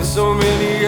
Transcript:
with so many